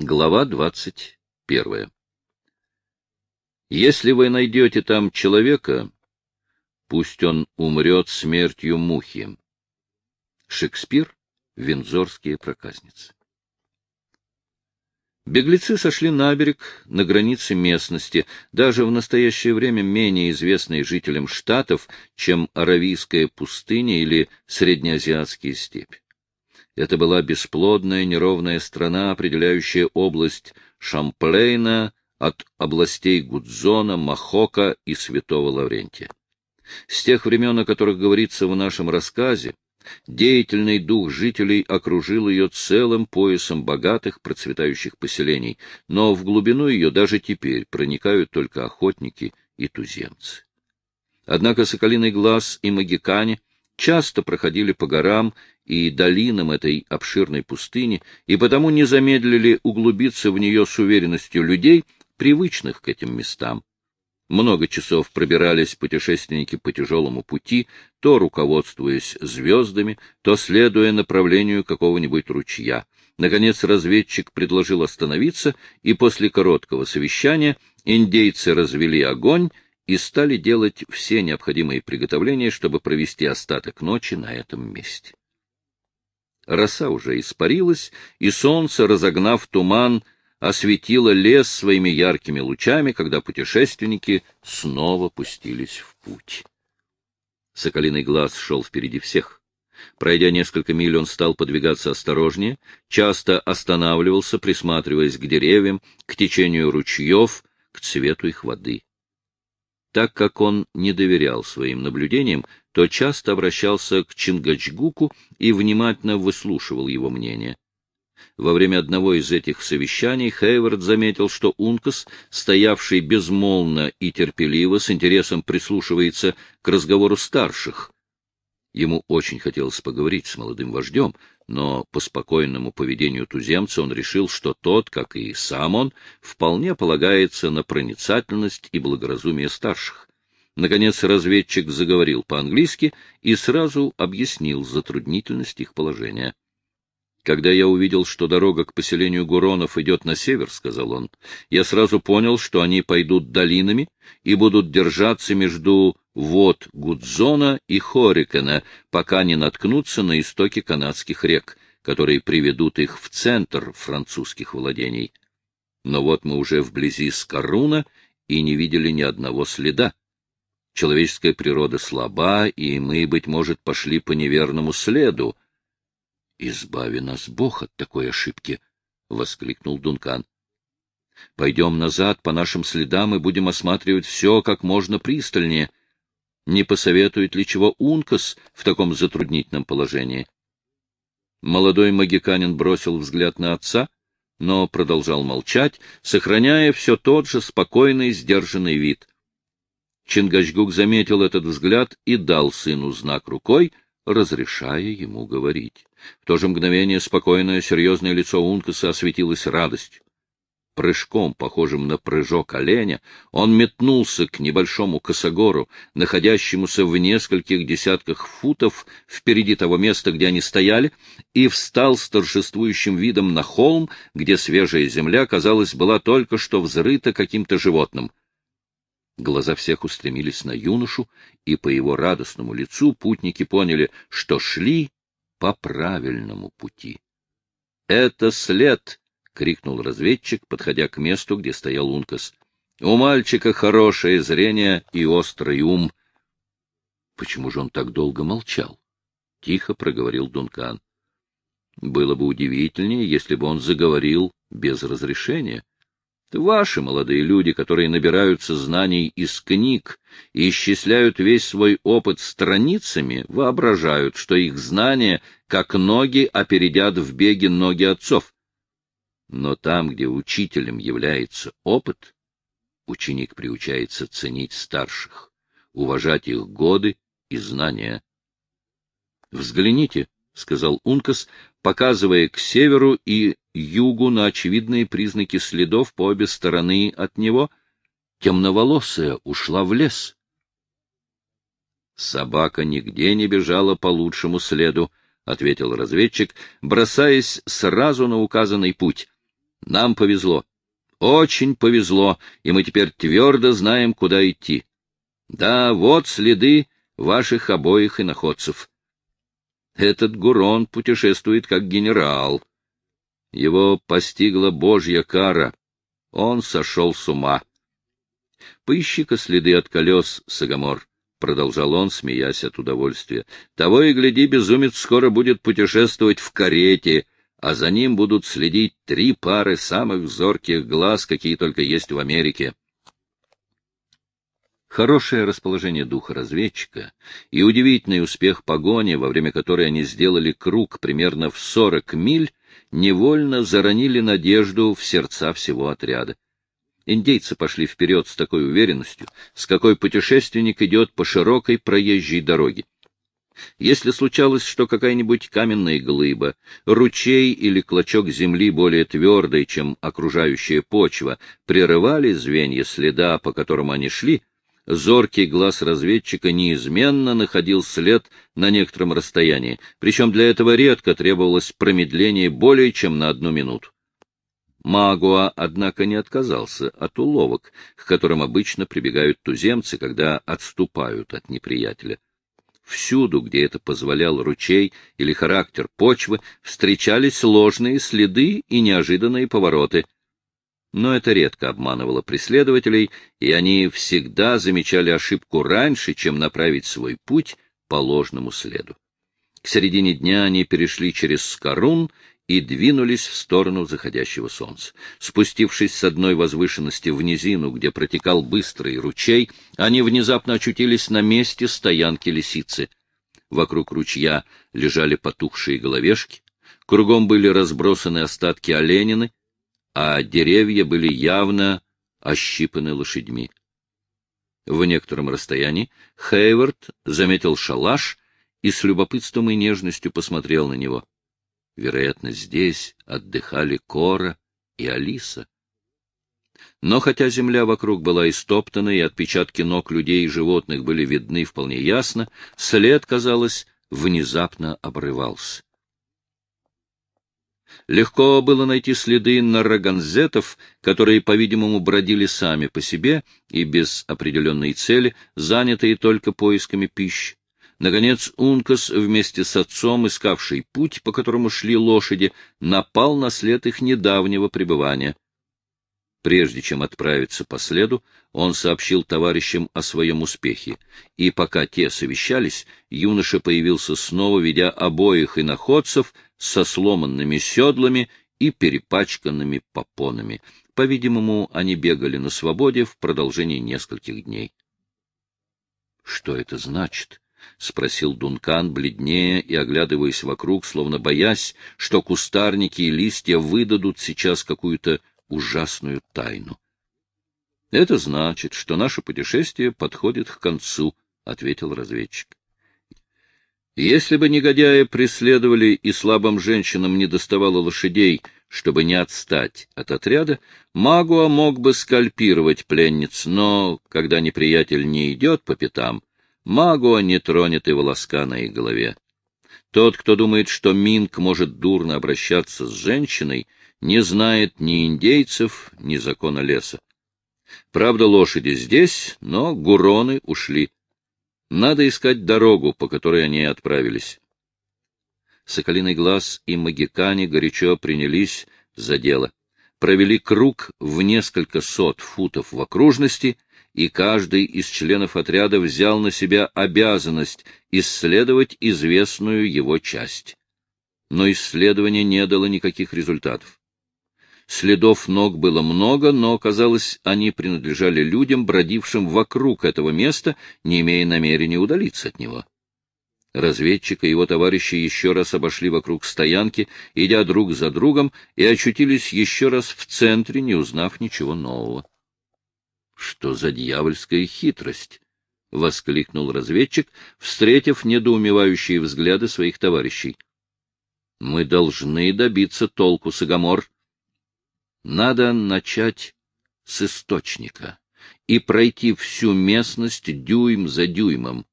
Глава двадцать первая. Если вы найдете там человека, пусть он умрет смертью мухи. Шекспир. Вензорские проказницы. Беглецы сошли на берег, на границе местности, даже в настоящее время менее известной жителям Штатов, чем Аравийская пустыня или Среднеазиатские степи. Это была бесплодная неровная страна, определяющая область Шамплейна от областей Гудзона, Махока и Святого Лаврентия. С тех времен, о которых говорится в нашем рассказе, деятельный дух жителей окружил ее целым поясом богатых процветающих поселений, но в глубину ее даже теперь проникают только охотники и туземцы. Однако Соколиный глаз и Магикане часто проходили по горам и долинам этой обширной пустыни, и потому не замедлили углубиться в нее с уверенностью людей, привычных к этим местам. Много часов пробирались путешественники по тяжелому пути, то руководствуясь звездами, то следуя направлению какого-нибудь ручья. Наконец разведчик предложил остановиться, и после короткого совещания индейцы развели огонь и стали делать все необходимые приготовления, чтобы провести остаток ночи на этом месте. Роса уже испарилась, и солнце, разогнав туман, осветило лес своими яркими лучами, когда путешественники снова пустились в путь. Соколиный глаз шел впереди всех. Пройдя несколько миль, он стал подвигаться осторожнее, часто останавливался, присматриваясь к деревьям, к течению ручьев, к цвету их воды. Так как он не доверял своим наблюдениям, то часто обращался к Чингачгуку и внимательно выслушивал его мнение. Во время одного из этих совещаний Хейвард заметил, что Ункас, стоявший безмолвно и терпеливо, с интересом прислушивается к разговору старших. Ему очень хотелось поговорить с молодым вождем, но по спокойному поведению туземца он решил, что тот, как и сам он, вполне полагается на проницательность и благоразумие старших. Наконец разведчик заговорил по-английски и сразу объяснил затруднительность их положения. Когда я увидел, что дорога к поселению Гуронов идет на север, — сказал он, — я сразу понял, что они пойдут долинами и будут держаться между вод Гудзона и Хорикена, пока не наткнутся на истоки канадских рек, которые приведут их в центр французских владений. Но вот мы уже вблизи Скоруна и не видели ни одного следа. Человеческая природа слаба, и мы, быть может, пошли по неверному следу, — Избави нас Бог от такой ошибки! — воскликнул Дункан. — Пойдем назад по нашим следам и будем осматривать все как можно пристальнее. Не посоветует ли чего Ункас в таком затруднительном положении? Молодой магиканин бросил взгляд на отца, но продолжал молчать, сохраняя все тот же спокойный, сдержанный вид. Чингачгук заметил этот взгляд и дал сыну знак рукой, разрешая ему говорить. В то же мгновение спокойное, серьезное лицо Ункаса осветилось радостью. Прыжком, похожим на прыжок оленя, он метнулся к небольшому косогору, находящемуся в нескольких десятках футов впереди того места, где они стояли, и встал с торжествующим видом на холм, где свежая земля, казалось, была только что взрыта каким-то животным. Глаза всех устремились на юношу, и по его радостному лицу путники поняли, что шли по правильному пути. — Это след! — крикнул разведчик, подходя к месту, где стоял Ункас. — У мальчика хорошее зрение и острый ум. — Почему же он так долго молчал? — тихо проговорил Дункан. — Было бы удивительнее, если бы он заговорил без разрешения. Ваши молодые люди, которые набираются знаний из книг и исчисляют весь свой опыт страницами, воображают, что их знания, как ноги, опередят в беге ноги отцов. Но там, где учителем является опыт, ученик приучается ценить старших, уважать их годы и знания. Взгляните, — сказал Ункас, показывая к северу и югу на очевидные признаки следов по обе стороны от него. Темноволосая ушла в лес. Собака нигде не бежала по лучшему следу, — ответил разведчик, бросаясь сразу на указанный путь. Нам повезло. Очень повезло, и мы теперь твердо знаем, куда идти. Да, вот следы ваших обоих иноходцев. Этот Гурон путешествует как генерал. Его постигла божья кара. Он сошел с ума. Поищи-ка следы от колес, Сагамор, — продолжал он, смеясь от удовольствия. Того и гляди, безумец скоро будет путешествовать в карете, а за ним будут следить три пары самых зорких глаз, какие только есть в Америке. Хорошее расположение духа разведчика и удивительный успех погони, во время которой они сделали круг примерно в сорок миль, невольно заронили надежду в сердца всего отряда. Индейцы пошли вперед с такой уверенностью, с какой путешественник идет по широкой проезжей дороге. Если случалось, что какая-нибудь каменная глыба, ручей или клочок земли более твердый, чем окружающая почва, прерывали звенья следа, по которому они шли, зоркий глаз разведчика неизменно находил след на некотором расстоянии, причем для этого редко требовалось промедление более чем на одну минуту. Магуа, однако, не отказался от уловок, к которым обычно прибегают туземцы, когда отступают от неприятеля. Всюду, где это позволял ручей или характер почвы, встречались ложные следы и неожиданные повороты — но это редко обманывало преследователей, и они всегда замечали ошибку раньше, чем направить свой путь по ложному следу. К середине дня они перешли через Скорун и двинулись в сторону заходящего солнца. Спустившись с одной возвышенности в низину, где протекал быстрый ручей, они внезапно очутились на месте стоянки лисицы. Вокруг ручья лежали потухшие головешки, кругом были разбросаны остатки оленины, а деревья были явно ощипаны лошадьми. В некотором расстоянии Хейвард заметил шалаш и с любопытством и нежностью посмотрел на него. Вероятно, здесь отдыхали Кора и Алиса. Но хотя земля вокруг была истоптана, и отпечатки ног людей и животных были видны вполне ясно, след, казалось, внезапно обрывался. Легко было найти следы нарраганзетов, которые, по-видимому, бродили сами по себе и без определенной цели, занятые только поисками пищи. Наконец, Ункас вместе с отцом, искавший путь, по которому шли лошади, напал на след их недавнего пребывания. Прежде чем отправиться по следу, он сообщил товарищам о своем успехе, и пока те совещались, юноша появился снова, ведя обоих иноходцев со сломанными седлами и перепачканными попонами. По-видимому, они бегали на свободе в продолжении нескольких дней. — Что это значит? — спросил Дункан, бледнее и оглядываясь вокруг, словно боясь, что кустарники и листья выдадут сейчас какую-то ужасную тайну. — Это значит, что наше путешествие подходит к концу, — ответил разведчик. Если бы негодяи преследовали и слабым женщинам не доставало лошадей, чтобы не отстать от отряда, Магуа мог бы скальпировать пленниц, но, когда неприятель не идет по пятам, Магуа не тронет и волоска на их голове. Тот, кто думает, что Минг может дурно обращаться с женщиной, не знает ни индейцев, ни закона леса. Правда, лошади здесь, но гуроны ушли. Надо искать дорогу, по которой они отправились. Соколиный глаз и магикане горячо принялись за дело. Провели круг в несколько сот футов в окружности, и каждый из членов отряда взял на себя обязанность исследовать известную его часть. Но исследование не дало никаких результатов. Следов ног было много, но, казалось, они принадлежали людям, бродившим вокруг этого места, не имея намерения удалиться от него. Разведчик и его товарищи еще раз обошли вокруг стоянки, идя друг за другом, и очутились еще раз в центре, не узнав ничего нового. — Что за дьявольская хитрость? — воскликнул разведчик, встретив недоумевающие взгляды своих товарищей. — Мы должны добиться толку, Сагамор. Надо начать с источника и пройти всю местность дюйм за дюймом.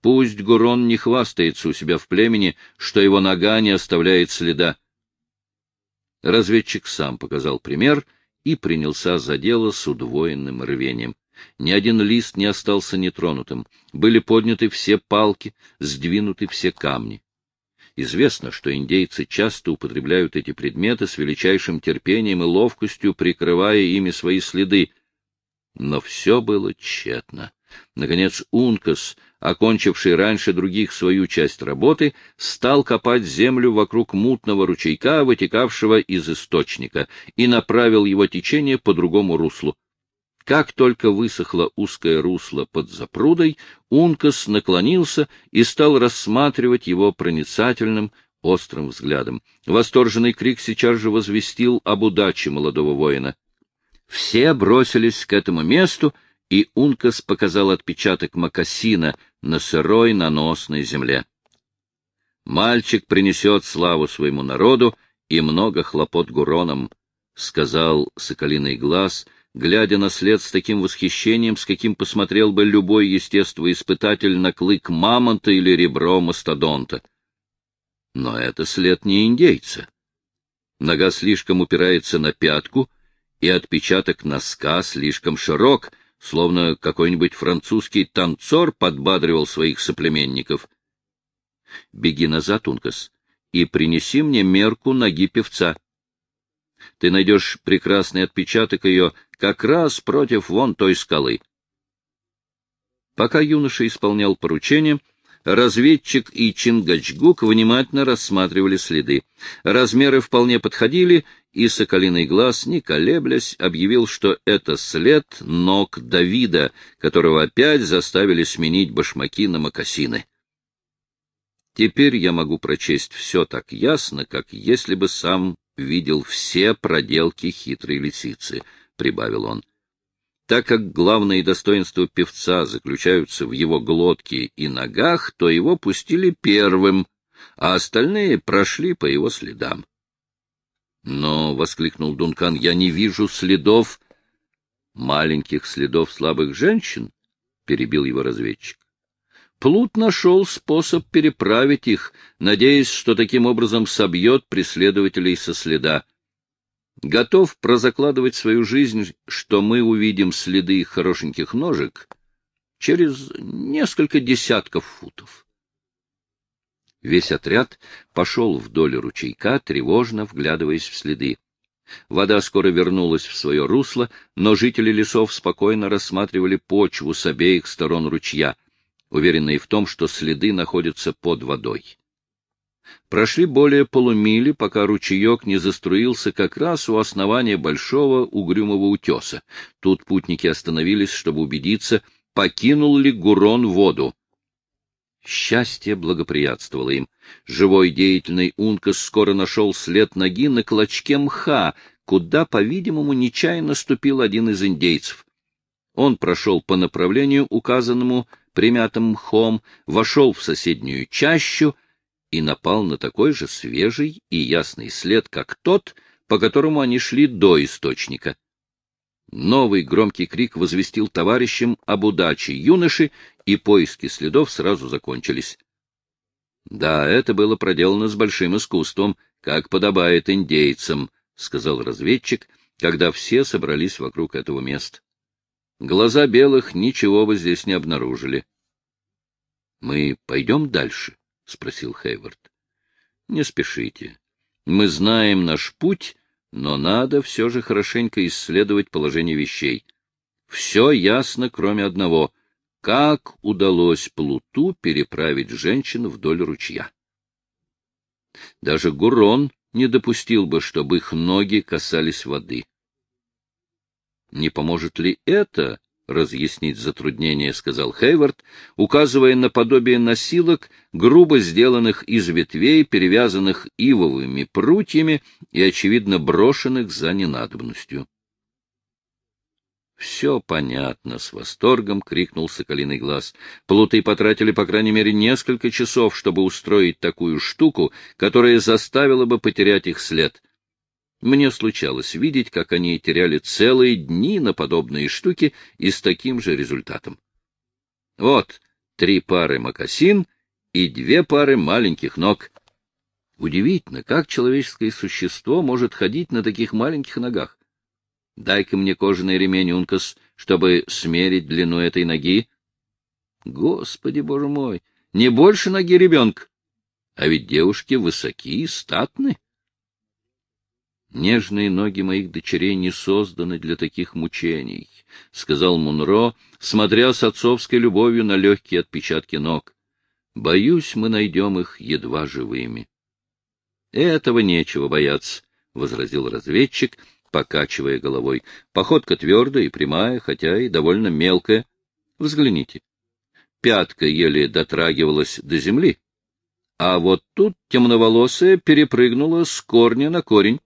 Пусть Гурон не хвастается у себя в племени, что его нога не оставляет следа. Разведчик сам показал пример и принялся за дело с удвоенным рвением. Ни один лист не остался нетронутым. Были подняты все палки, сдвинуты все камни. Известно, что индейцы часто употребляют эти предметы с величайшим терпением и ловкостью, прикрывая ими свои следы. Но все было тщетно. Наконец Ункас, окончивший раньше других свою часть работы, стал копать землю вокруг мутного ручейка, вытекавшего из источника, и направил его течение по другому руслу. Как только высохло узкое русло под запрудой, Ункас наклонился и стал рассматривать его проницательным, острым взглядом. Восторженный крик сейчас же возвестил об удаче молодого воина. Все бросились к этому месту, и Ункас показал отпечаток мокасина на сырой наносной земле. «Мальчик принесет славу своему народу и много хлопот гуронам», — сказал Соколиный глаз, глядя на след с таким восхищением, с каким посмотрел бы любой естествоиспытатель на клык мамонта или ребро мастодонта. Но это след не индейца. Нога слишком упирается на пятку, и отпечаток носка слишком широк — словно какой-нибудь французский танцор подбадривал своих соплеменников. — Беги назад, Ункас, и принеси мне мерку ноги певца. Ты найдешь прекрасный отпечаток ее как раз против вон той скалы. Пока юноша исполнял поручение, разведчик и Чингачгук внимательно рассматривали следы. Размеры вполне подходили, и Соколиный глаз, не колеблясь, объявил, что это след ног Давида, которого опять заставили сменить башмаки на мокасины. Теперь я могу прочесть все так ясно, как если бы сам видел все проделки хитрой лисицы, — прибавил он. Так как главные достоинства певца заключаются в его глотке и ногах, то его пустили первым, а остальные прошли по его следам. Но, — воскликнул Дункан, — я не вижу следов... Маленьких следов слабых женщин? — перебил его разведчик. Плут нашел способ переправить их, надеясь, что таким образом собьет преследователей со следа. Готов прозакладывать свою жизнь, что мы увидим следы их хорошеньких ножек через несколько десятков футов. Весь отряд пошел вдоль ручейка, тревожно вглядываясь в следы. Вода скоро вернулась в свое русло, но жители лесов спокойно рассматривали почву с обеих сторон ручья, уверенные в том, что следы находятся под водой. Прошли более полумили, пока ручеек не заструился как раз у основания большого угрюмого утеса. Тут путники остановились, чтобы убедиться, покинул ли Гурон воду. Счастье благоприятствовало им. Живой деятельный Ункас скоро нашел след ноги на клочке мха, куда, по-видимому, нечаянно ступил один из индейцев. Он прошел по направлению, указанному примятым мхом, вошел в соседнюю чащу и напал на такой же свежий и ясный след, как тот, по которому они шли до источника. Новый громкий крик возвестил товарищам об удаче юноши, и поиски следов сразу закончились. Да, это было проделано с большим искусством, как подобает индейцам, — сказал разведчик, когда все собрались вокруг этого места. Глаза белых ничего бы здесь не обнаружили. — Мы пойдем дальше? — спросил Хейвард. — Не спешите. Мы знаем наш путь но надо все же хорошенько исследовать положение вещей. Все ясно, кроме одного — как удалось Плуту переправить женщин вдоль ручья. Даже Гурон не допустил бы, чтобы их ноги касались воды. Не поможет ли это разъяснить затруднение, — сказал Хейвард, указывая на подобие носилок, грубо сделанных из ветвей, перевязанных ивовыми прутьями и, очевидно, брошенных за ненадобностью. «Все понятно!» — с восторгом крикнул Соколиный глаз. Плуты потратили, по крайней мере, несколько часов, чтобы устроить такую штуку, которая заставила бы потерять их след. Мне случалось видеть, как они теряли целые дни на подобные штуки и с таким же результатом. Вот три пары мокасин и две пары маленьких ног. Удивительно, как человеческое существо может ходить на таких маленьких ногах. Дай-ка мне кожаный ремень, Ункас, чтобы смерить длину этой ноги. Господи, боже мой, не больше ноги ребенка. А ведь девушки высоки и статны. Нежные ноги моих дочерей не созданы для таких мучений, — сказал Мунро, смотря с отцовской любовью на легкие отпечатки ног. Боюсь, мы найдем их едва живыми. — Этого нечего бояться, — возразил разведчик, покачивая головой. Походка твердая и прямая, хотя и довольно мелкая. Взгляните. Пятка еле дотрагивалась до земли, а вот тут темноволосая перепрыгнула с корня на корень.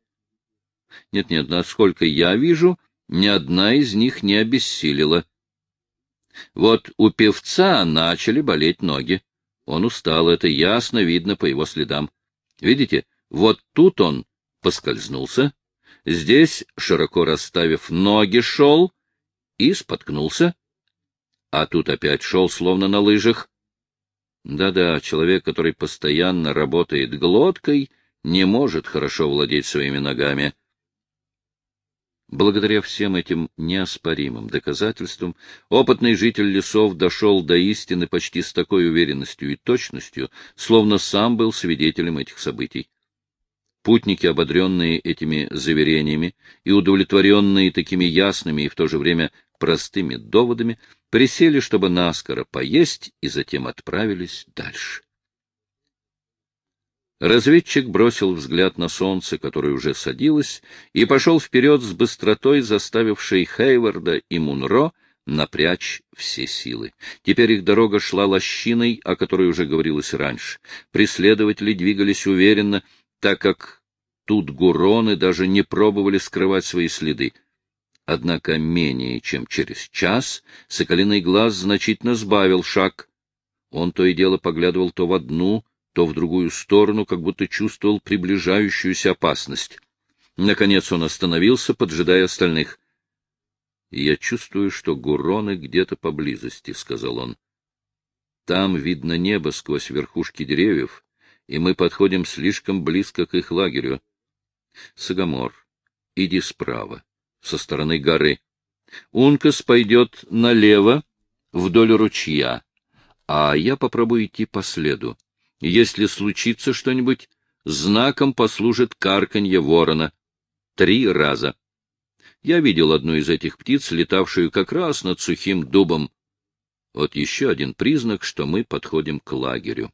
Нет-нет, насколько я вижу, ни одна из них не обессилила. Вот у певца начали болеть ноги. Он устал, это ясно видно по его следам. Видите, вот тут он поскользнулся, здесь, широко расставив ноги, шел и споткнулся, а тут опять шел, словно на лыжах. Да-да, человек, который постоянно работает глоткой, не может хорошо владеть своими ногами. Благодаря всем этим неоспоримым доказательствам, опытный житель лесов дошел до истины почти с такой уверенностью и точностью, словно сам был свидетелем этих событий. Путники, ободренные этими заверениями и удовлетворенные такими ясными и в то же время простыми доводами, присели, чтобы наскоро поесть, и затем отправились дальше. Разведчик бросил взгляд на солнце, которое уже садилось, и пошел вперед с быстротой, заставившей Хейварда и Мунро напрячь все силы. Теперь их дорога шла лощиной, о которой уже говорилось раньше. Преследователи двигались уверенно, так как тут гуроны даже не пробовали скрывать свои следы. Однако менее чем через час соколиный глаз значительно сбавил шаг. Он то и дело поглядывал то в одну, то в другую сторону, как будто чувствовал приближающуюся опасность. Наконец он остановился, поджидая остальных. — Я чувствую, что гуроны где-то поблизости, — сказал он. — Там видно небо сквозь верхушки деревьев, и мы подходим слишком близко к их лагерю. Сагамор, иди справа, со стороны горы. Ункас пойдет налево, вдоль ручья, а я попробую идти по следу. Если случится что-нибудь, знаком послужит карканье ворона. Три раза. Я видел одну из этих птиц, летавшую как раз над сухим дубом. Вот еще один признак, что мы подходим к лагерю.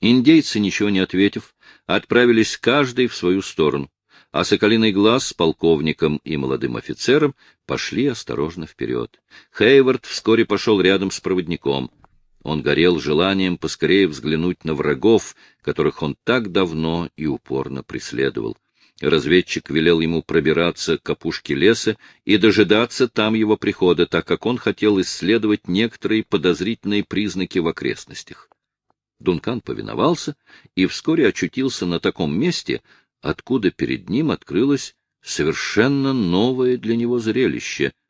Индейцы, ничего не ответив, отправились каждый в свою сторону, а Соколиный глаз с полковником и молодым офицером пошли осторожно вперед. Хейвард вскоре пошел рядом с проводником — он горел желанием поскорее взглянуть на врагов, которых он так давно и упорно преследовал. Разведчик велел ему пробираться к опушке леса и дожидаться там его прихода, так как он хотел исследовать некоторые подозрительные признаки в окрестностях. Дункан повиновался и вскоре очутился на таком месте, откуда перед ним открылось совершенно новое для него зрелище —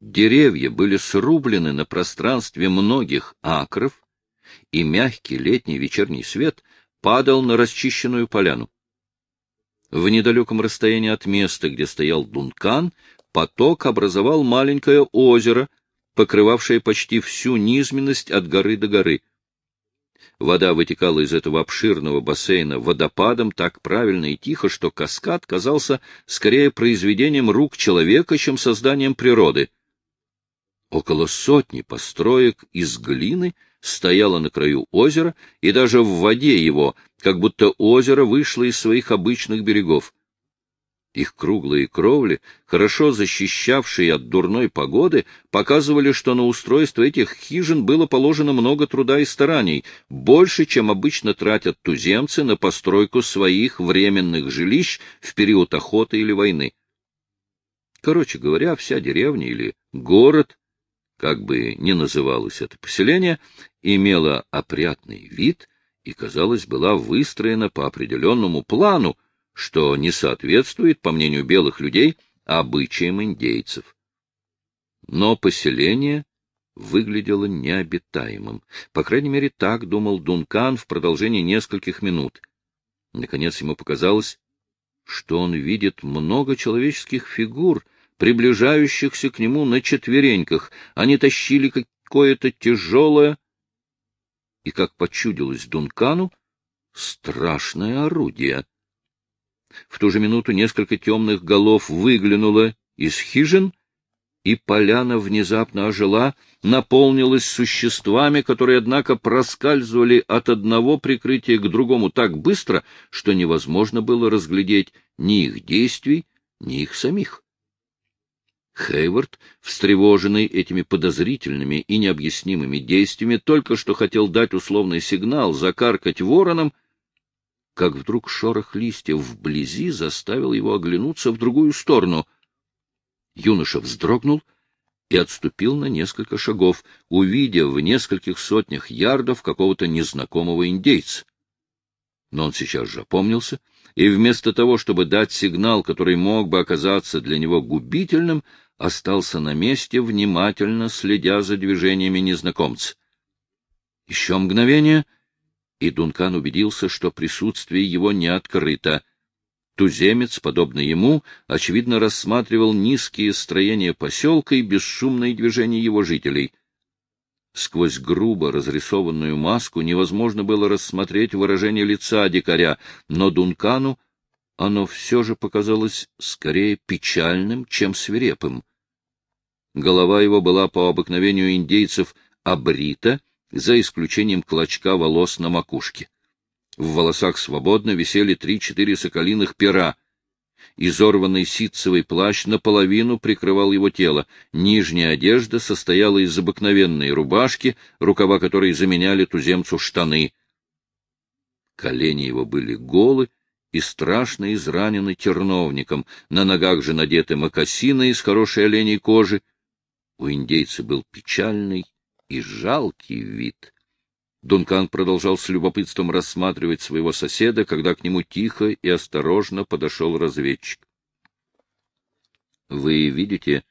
Деревья были срублены на пространстве многих акров, и мягкий летний вечерний свет падал на расчищенную поляну. В недалеком расстоянии от места, где стоял Дункан, поток образовал маленькое озеро, покрывавшее почти всю низменность от горы до горы. Вода вытекала из этого обширного бассейна водопадом так правильно и тихо, что каскад казался скорее произведением рук человека, чем созданием природы. Около сотни построек из глины стояло на краю озера, и даже в воде его, как будто озеро вышло из своих обычных берегов. Их круглые кровли, хорошо защищавшие от дурной погоды, показывали, что на устройство этих хижин было положено много труда и стараний, больше, чем обычно тратят туземцы на постройку своих временных жилищ в период охоты или войны. Короче говоря, вся деревня или город как бы ни называлось это поселение, имела опрятный вид и, казалось, была выстроена по определенному плану, что не соответствует, по мнению белых людей, обычаям индейцев. Но поселение выглядело необитаемым. По крайней мере, так думал Дункан в продолжении нескольких минут. Наконец ему показалось, что он видит много человеческих фигур, приближающихся к нему на четвереньках. Они тащили какое-то тяжелое и, как почудилось Дункану, страшное орудие. В ту же минуту несколько темных голов выглянуло из хижин, и поляна внезапно ожила, наполнилась существами, которые, однако, проскальзывали от одного прикрытия к другому так быстро, что невозможно было разглядеть ни их действий, ни их самих. Хейвард, встревоженный этими подозрительными и необъяснимыми действиями, только что хотел дать условный сигнал закаркать вороном, как вдруг шорох листьев вблизи заставил его оглянуться в другую сторону. Юноша вздрогнул и отступил на несколько шагов, увидев в нескольких сотнях ярдов какого-то незнакомого индейца. Но он сейчас же опомнился, и вместо того, чтобы дать сигнал, который мог бы оказаться для него губительным, остался на месте, внимательно следя за движениями незнакомца. Еще мгновение, и Дункан убедился, что присутствие его не открыто. Туземец, подобно ему, очевидно рассматривал низкие строения поселка и бесшумные движения его жителей. Сквозь грубо разрисованную маску невозможно было рассмотреть выражение лица дикаря, но Дункану оно все же показалось скорее печальным, чем свирепым. Голова его была по обыкновению индейцев обрита, за исключением клочка волос на макушке. В волосах свободно висели три-четыре соколиных пера. Изорванный ситцевый плащ наполовину прикрывал его тело. Нижняя одежда состояла из обыкновенной рубашки, рукава которой заменяли туземцу штаны. Колени его были голы, и страшно изранены терновником, на ногах же надеты мокасины из хорошей оленей кожи. У индейца был печальный и жалкий вид. Дункан продолжал с любопытством рассматривать своего соседа, когда к нему тихо и осторожно подошел разведчик. — Вы видите,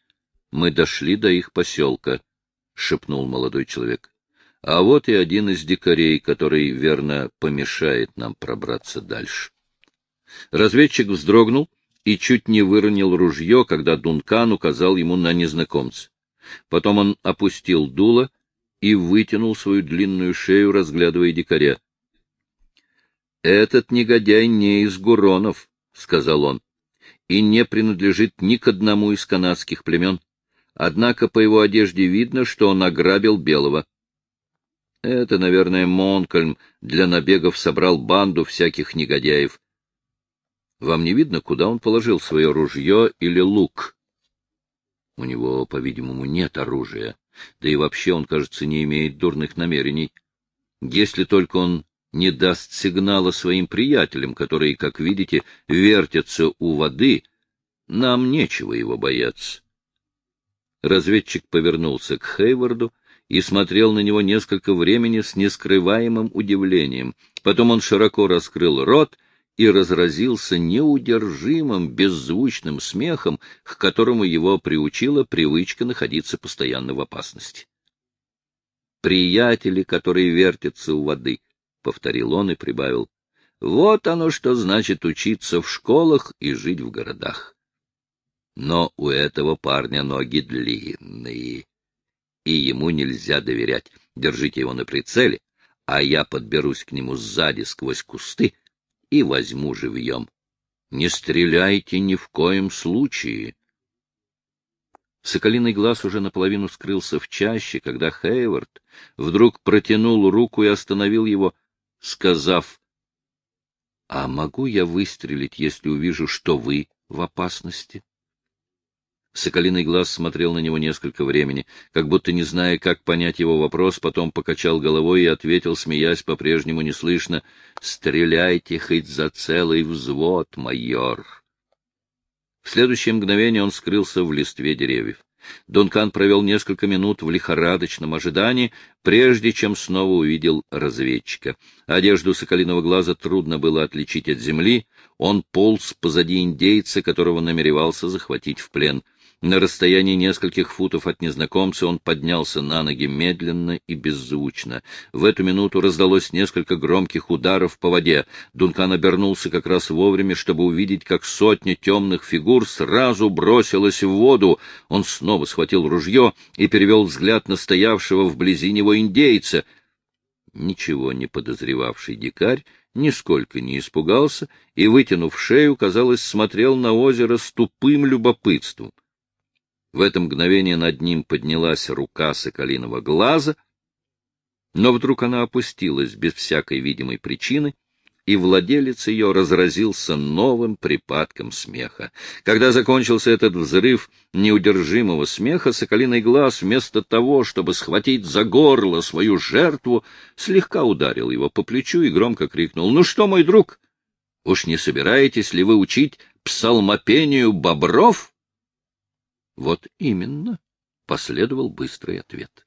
мы дошли до их поселка, — шепнул молодой человек. — А вот и один из дикарей, который, верно, помешает нам пробраться дальше. Разведчик вздрогнул и чуть не выронил ружье, когда Дункан указал ему на незнакомца. Потом он опустил дуло и вытянул свою длинную шею, разглядывая дикаря. — Этот негодяй не из Гуронов, — сказал он, — и не принадлежит ни к одному из канадских племен. Однако по его одежде видно, что он ограбил белого. Это, наверное, Монкольм для набегов собрал банду всяких негодяев. Вам не видно, куда он положил свое ружье или лук? У него, по-видимому, нет оружия, да и вообще он, кажется, не имеет дурных намерений. Если только он не даст сигнала своим приятелям, которые, как видите, вертятся у воды, нам нечего его бояться. Разведчик повернулся к Хейварду и смотрел на него несколько времени с нескрываемым удивлением. Потом он широко раскрыл рот и разразился неудержимым беззвучным смехом, к которому его приучила привычка находиться постоянно в опасности. «Приятели, которые вертятся у воды», — повторил он и прибавил, — «вот оно что значит учиться в школах и жить в городах. Но у этого парня ноги длинные, и ему нельзя доверять. Держите его на прицеле, а я подберусь к нему сзади сквозь кусты, — и возьму живьем. Не стреляйте ни в коем случае. Соколиный глаз уже наполовину скрылся в чаще, когда Хейвард вдруг протянул руку и остановил его, сказав, — А могу я выстрелить, если увижу, что вы в опасности? Соколиный глаз смотрел на него несколько времени, как будто не зная, как понять его вопрос, потом покачал головой и ответил, смеясь по-прежнему неслышно, «Стреляйте хоть за целый взвод, майор!» В следующее мгновение он скрылся в листве деревьев. Дункан провел несколько минут в лихорадочном ожидании, прежде чем снова увидел разведчика. Одежду соколиного глаза трудно было отличить от земли, он полз позади индейца, которого намеревался захватить в плен — На расстоянии нескольких футов от незнакомца он поднялся на ноги медленно и беззвучно. В эту минуту раздалось несколько громких ударов по воде. Дункан обернулся как раз вовремя, чтобы увидеть, как сотня темных фигур сразу бросилась в воду. Он снова схватил ружье и перевел взгляд на стоявшего вблизи него индейца. Ничего не подозревавший дикарь нисколько не испугался и, вытянув шею, казалось, смотрел на озеро с тупым любопытством. В это мгновение над ним поднялась рука соколиного глаза, но вдруг она опустилась без всякой видимой причины, и владелец ее разразился новым припадком смеха. Когда закончился этот взрыв неудержимого смеха, соколиный глаз вместо того, чтобы схватить за горло свою жертву, слегка ударил его по плечу и громко крикнул «Ну что, мой друг, уж не собираетесь ли вы учить псалмопению бобров?» Вот именно, — последовал быстрый ответ.